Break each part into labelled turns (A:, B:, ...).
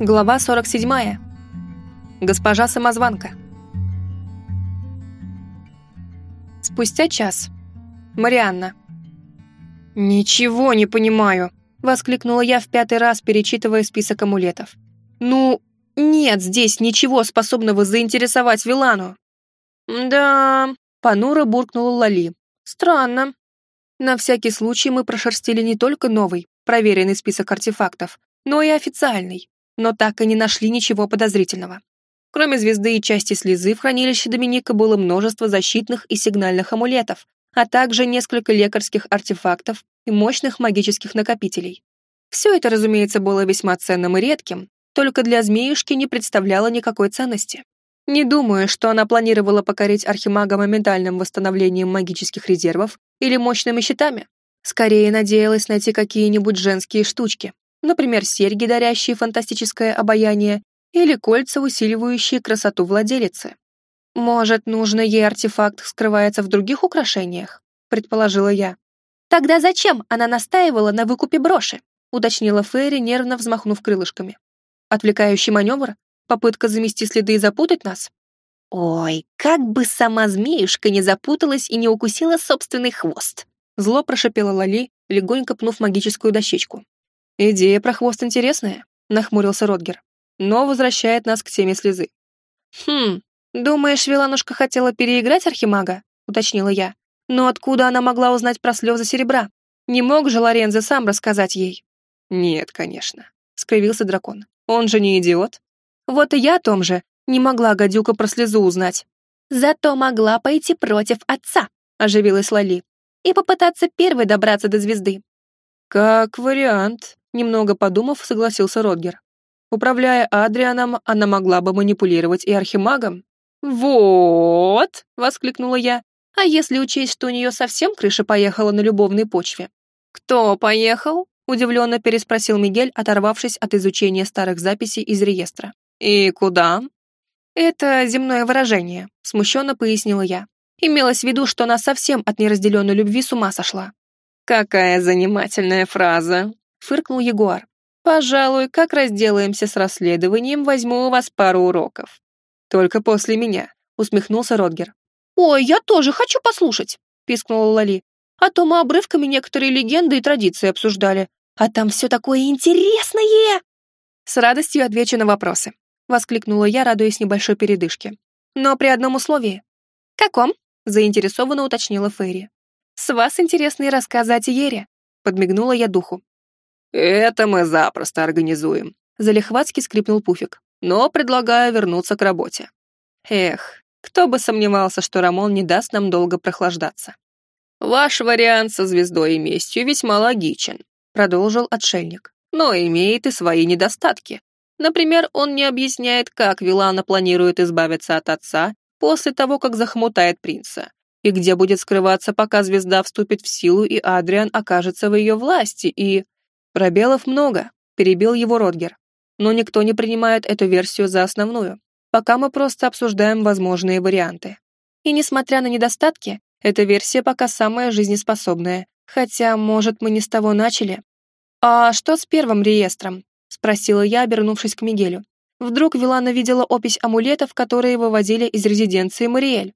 A: Глава 47. Госпожа Самозванка. Спустя час. Марианна. «Ничего не понимаю», — воскликнула я в пятый раз, перечитывая список амулетов. «Ну, нет здесь ничего способного заинтересовать Вилану». «Да...» — понуро буркнула Лали. «Странно». На всякий случай мы прошерстили не только новый, проверенный список артефактов, но и официальный но так и не нашли ничего подозрительного. Кроме звезды и части слезы в хранилище Доминика было множество защитных и сигнальных амулетов, а также несколько лекарских артефактов и мощных магических накопителей. Все это, разумеется, было весьма ценным и редким, только для змеюшки не представляло никакой ценности. Не думаю, что она планировала покорить Архимага моментальным восстановлением магических резервов или мощными щитами. Скорее надеялась найти какие-нибудь женские штучки, например, серьги, дарящие фантастическое обаяние, или кольца, усиливающие красоту владелицы. Может, нужный ей артефакт скрывается в других украшениях, предположила я. Тогда зачем она настаивала на выкупе броши? уточнила Фейри, нервно взмахнув крылышками. Отвлекающий маневр? Попытка замести следы и запутать нас? Ой, как бы сама змеюшка не запуталась и не укусила собственный хвост. Зло прошипела Лали, легонько пнув магическую дощечку. «Идея про хвост интересная», — нахмурился Родгер, но возвращает нас к теме слезы. «Хм, думаешь, Виланушка хотела переиграть Архимага?» — уточнила я. «Но откуда она могла узнать про слезы серебра? Не мог же Лорензо сам рассказать ей?» «Нет, конечно», — скривился дракон. «Он же не идиот». «Вот и я о том же. Не могла гадюка про слезу узнать». «Зато могла пойти против отца», — оживилась Лали, «и попытаться первой добраться до звезды». «Как вариант», Немного подумав, согласился Родгер. Управляя Адрианом, она могла бы манипулировать и Архимагом. «Вот!» — воскликнула я. «А если учесть, что у нее совсем крыша поехала на любовной почве?» «Кто поехал?» — удивленно переспросил Мигель, оторвавшись от изучения старых записей из реестра. «И куда?» «Это земное выражение», — смущенно пояснила я. Имелось в виду, что она совсем от неразделенной любви с ума сошла. «Какая занимательная фраза!» Фыркнул Ягуар. «Пожалуй, как разделаемся с расследованием, возьму у вас пару уроков». «Только после меня», — усмехнулся Родгер. «Ой, я тоже хочу послушать», — пискнула Лали. «А то мы обрывками некоторые легенды и традиции обсуждали. А там все такое интересное!» «С радостью отвечу на вопросы», — воскликнула я, радуясь небольшой передышке. «Но при одном условии». «Каком?» — заинтересованно уточнила Ферри. «С вас интересные рассказы о Тиере», — подмигнула я духу.
B: «Это мы запросто организуем», — залихватски скрипнул Пуфик. «Но предлагаю вернуться к работе».
A: Эх, кто бы сомневался, что Рамон не даст нам долго прохлаждаться.
B: «Ваш вариант со звездой и местью весьма логичен», — продолжил отшельник, «но имеет и свои недостатки. Например, он не объясняет, как Вилана планирует избавиться от отца после того, как захмутает принца, и где будет скрываться, пока звезда вступит в силу и Адриан окажется в ее власти, и... Пробелов много, перебил его Родгер. Но никто не принимает эту версию за основную, пока мы просто обсуждаем возможные варианты. И несмотря на недостатки, эта версия пока самая жизнеспособная, хотя, может, мы не с того начали. «А что с первым реестром?» — спросила я, обернувшись к Мигелю. Вдруг Вилана видела опись амулетов, которые выводили из резиденции Мариэль.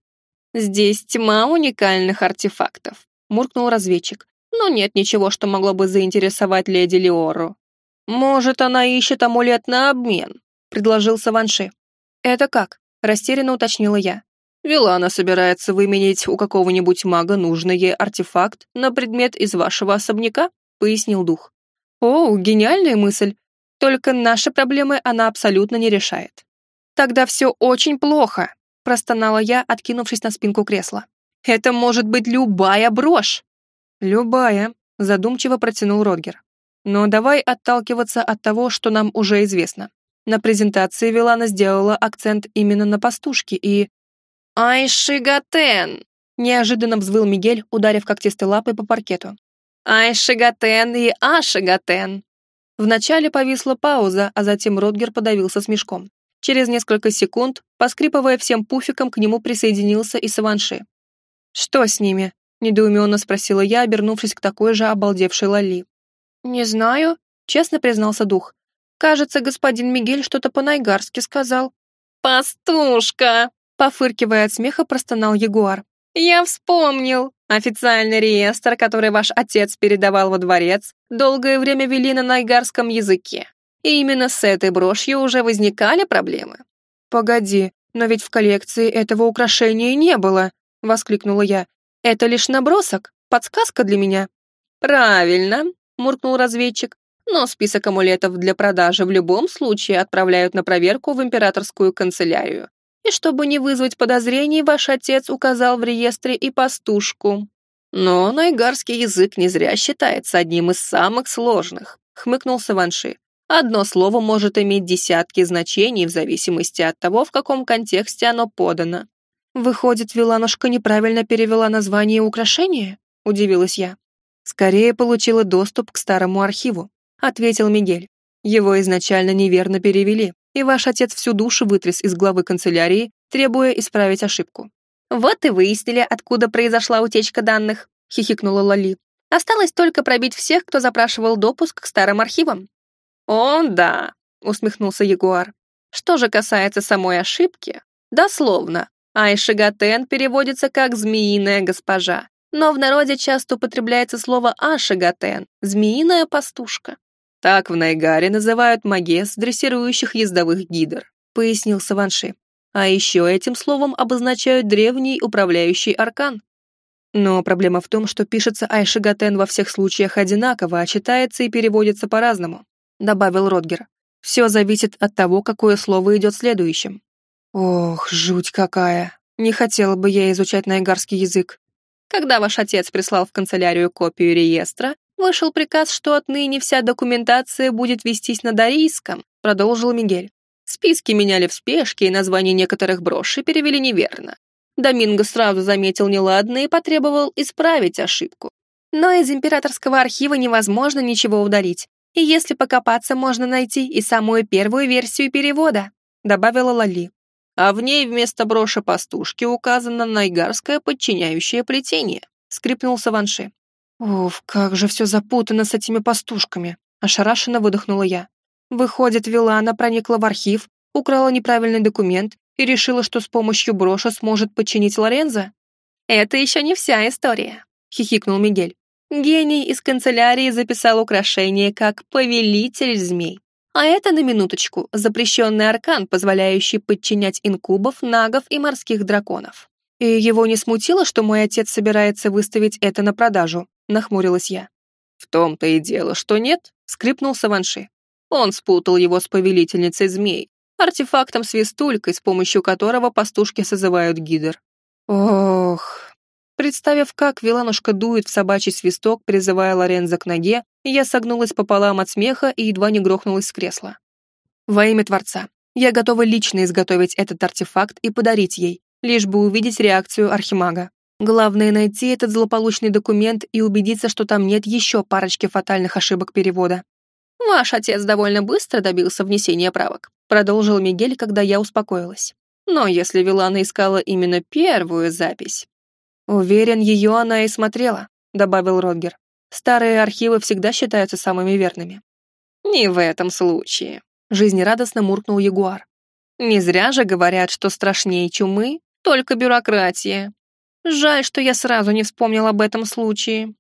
B: «Здесь тьма уникальных артефактов», — муркнул разведчик но нет ничего, что могло бы заинтересовать леди Леору. «Может, она ищет амулет на обмен?» — предложил Саванши. «Это как?» — растерянно уточнила я. «Вилана собирается выменить у какого-нибудь мага нужный ей артефакт на предмет из вашего особняка?» — пояснил дух. «О, гениальная мысль. Только наши проблемы она абсолютно не решает». «Тогда все очень плохо», — простонала я, откинувшись на спинку кресла. «Это может быть любая брошь!» «Любая», — задумчиво протянул Родгер. «Но давай отталкиваться от того, что нам уже известно. На презентации Вилана сделала акцент именно на пастушке и...» «Ай, Шигатен!» — неожиданно взвыл Мигель, ударив когтистой лапой по паркету. «Ай, Шигатен и А, Шигатен!» Вначале повисла пауза, а затем Родгер подавился смешком. Через несколько секунд, поскрипывая всем пуфиком, к нему присоединился и Саванши. «Что с ними?» Недоуменно спросила я, обернувшись к такой же обалдевшей Лали. «Не знаю», — честно признался дух.
A: Кажется, господин Мигель что-то по-найгарски сказал.
B: «Пастушка!» — пофыркивая от смеха, простонал Ягуар. «Я вспомнил! Официальный реестр, который ваш отец передавал во дворец, долгое время вели на найгарском языке. И именно с этой брошью уже возникали проблемы».
A: «Погоди, но ведь в коллекции этого украшения не было!» — воскликнула я. «Это лишь набросок, подсказка для меня».
B: «Правильно», — муркнул разведчик. «Но список амулетов для продажи в любом случае отправляют на проверку в императорскую канцелярию. И чтобы не вызвать подозрений, ваш отец указал в реестре и пастушку. Но найгарский язык не зря считается одним из самых сложных», — хмыкнул Саванши. «Одно слово может иметь десятки значений в зависимости от того, в каком контексте оно подано».
A: «Выходит, Виланушка неправильно перевела название украшения?» — удивилась я. «Скорее получила доступ к старому архиву», — ответил Мигель. «Его изначально неверно перевели, и ваш отец всю душу вытряс из главы канцелярии, требуя исправить ошибку».
B: «Вот и выяснили, откуда произошла утечка данных», — хихикнула Лали. «Осталось только пробить всех, кто запрашивал допуск к старым архивам». «О, да», — усмехнулся Ягуар. «Что же касается самой ошибки, дословно, Айшигатен переводится как «змеиная госпожа», но в народе часто употребляется слово Ашигатен — «змеиная пастушка». Так в Найгаре называют магес, дрессирующих ездовых гидр, пояснил Саванши. А еще этим словом обозначают древний управляющий аркан. Но проблема в том, что пишется Айшигатен во всех случаях одинаково, а читается и переводится по-разному, добавил Родгер. Все зависит от того, какое слово идет следующим. Ох, жуть какая. Не хотела бы я изучать найгарский язык. Когда ваш отец прислал в канцелярию копию реестра, вышел приказ, что отныне вся документация будет вестись на дарийском, продолжил Мигель. Списки меняли в спешке, и названия некоторых брошей перевели неверно. Доминго сразу заметил неладное и потребовал исправить ошибку. Но из императорского архива невозможно ничего удалить, и если покопаться, можно найти и самую первую версию перевода, добавила Лали а в ней вместо броши пастушки указано найгарское подчиняющее плетение», — скрипнул Саванши.
A: «Уф, как же все запутано с этими пастушками!» — ошарашенно выдохнула я. Выходит, Вилана проникла в архив, украла неправильный документ и решила, что с помощью броши сможет подчинить Лорензо?
B: «Это еще не вся история», — хихикнул Мигель. Гений из канцелярии записал украшение как «повелитель змей». А это, на минуточку, запрещенный аркан, позволяющий подчинять инкубов, нагов и морских драконов. И его не смутило, что мой отец собирается выставить это на продажу, нахмурилась я. В том-то и дело, что нет, скрипнул Саванши. Он спутал его с повелительницей змей, артефактом-свистулькой, с помощью которого пастушки созывают гидр.
A: Ох, Представив, как Виланушка дует в собачий свисток, призывая Лорензо к ноге, я согнулась пополам от смеха и едва не грохнулась с кресла. Во имя Творца, я готова лично изготовить этот артефакт и подарить ей, лишь бы увидеть реакцию Архимага. Главное найти этот злополучный документ и убедиться, что там нет еще парочки фатальных ошибок перевода.
B: «Ваш отец довольно быстро добился внесения правок», продолжил Мигель, когда я успокоилась. Но если Вилана искала именно первую запись,
A: «Уверен, ее она и смотрела», — добавил Родгер. «Старые архивы всегда считаются самыми верными».
B: «Не в этом случае», —
A: жизнерадостно муркнул Ягуар.
B: «Не зря же говорят, что страшнее чумы только бюрократия. Жаль, что я сразу не вспомнил об этом случае».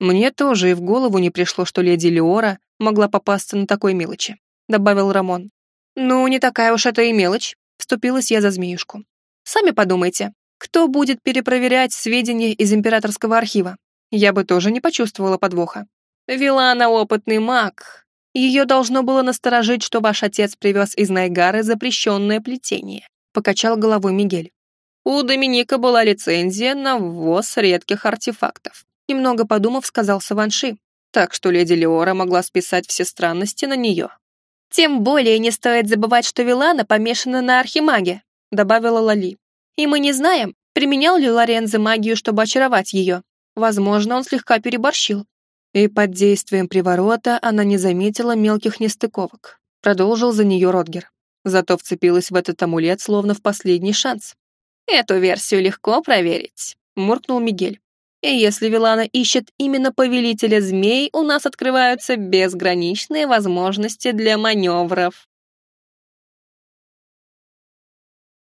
A: «Мне тоже и в голову не пришло, что леди Леора могла попасться на такой мелочи», — добавил Рамон. «Ну, не такая уж это и мелочь», — вступилась я за змеюшку. «Сами подумайте, кто будет перепроверять сведения из императорского архива? Я бы тоже не почувствовала подвоха.
B: Вилана опытный маг. Ее должно было насторожить, что ваш отец привез из Найгары запрещенное плетение. Покачал головой Мигель. У Доминика была лицензия на ввоз редких артефактов. Немного подумав, сказал Саванши. Так что леди Леора могла списать все странности на нее. Тем более не стоит забывать, что Вилана помешана на архимаге, добавила Лали. И мы не знаем, применял ли Лорензо магию, чтобы очаровать ее. Возможно, он слегка переборщил.
A: И под действием приворота она не заметила мелких нестыковок. Продолжил за нее Родгер. Зато вцепилась в этот амулет, словно в последний шанс.
B: «Эту версию легко проверить», — муркнул Мигель. И если Вилана ищет именно повелителя змей, у нас открываются безграничные возможности для маневров.